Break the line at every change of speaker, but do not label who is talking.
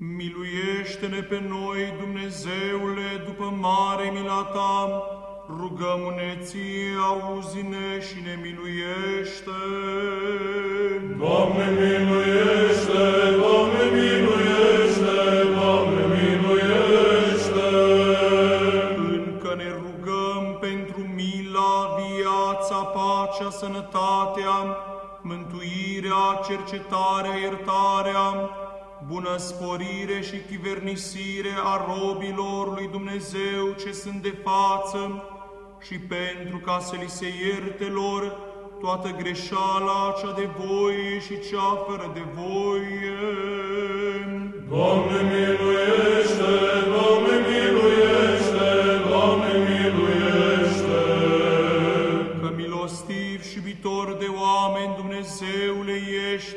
Miluiește-ne pe noi, Dumnezeule, după mare mila ta, rugăm-ne ție, auzi-ne și ne miluiește.
Doamne, miluiește! Doamne, miluiește! Doamne, miluiește!
Încă ne rugăm pentru mila, viața, pacea, sănătatea, mântuirea, cercetarea, iertarea, bună sporire și chivernisire a robilor lui Dumnezeu ce sunt de față și pentru ca să li se ierte lor toată greșeala cea de voie și cea fără de voie.
Doamne, miluiește! Doamne, miluiește! Doamne, miluiește!
Că milostiv și iubitor de oameni Dumnezeule ești,